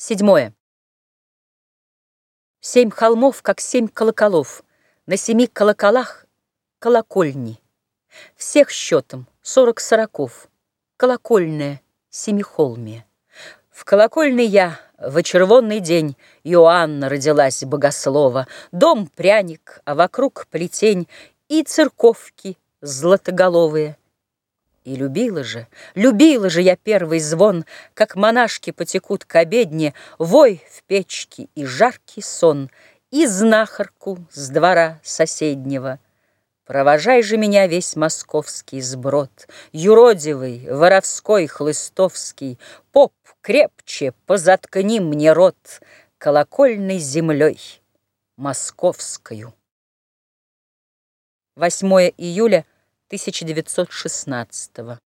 Седьмое. Семь холмов, как семь колоколов, На семи колоколах колокольни. Всех счетом сорок сороков, Колокольная семихолмия. В колокольной я в червонный день Иоанна родилась богослова, Дом пряник, а вокруг плетень И церковки златоголовые — и любила же, любила же я первый звон, Как монашки потекут к обедне, Вой в печке и жаркий сон, И знахарку с двора соседнего. Провожай же меня весь московский сброд, Юродивый, воровской, хлыстовский, Поп, крепче, позаткни мне рот Колокольной землей московскую. 8 июля 1916